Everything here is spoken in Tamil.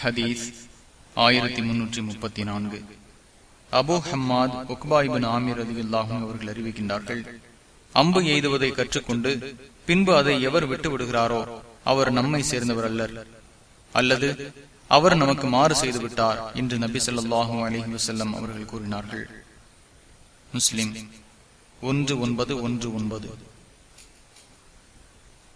ஹதீஸ் ஆயிரத்தி முன்னூற்றி முப்பத்தி நான்கு. அபு ஹம்மாத் உக்பாயிபின் ஆமீர் அலியுல்லாஹும் அவர்கள் அறிவிக்கின்றார்கள் அம்பு எய்துவதை கற்றுக்கொண்டு பின்பு அதை எவர் விட்டு விடுகிறாரோ அவர் நம்மை சேர்ந்தவர் அல்லர். அல்லது அவர் நமக்கு மாறு செய்து விட்டார் என்று நபி சொல்லாஹும் அலிஹி வசல்லம் அவர்கள் கூறினார்கள். முஸ்லிம் ஒன்று ஒன்பது ஒன்று ஒன்பது.